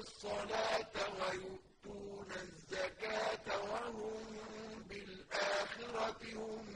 الصَّلَاةَ وَيُؤْتُونَ الزَّكَاةَ وَهُم بِالْآخِرَةِ هُمْ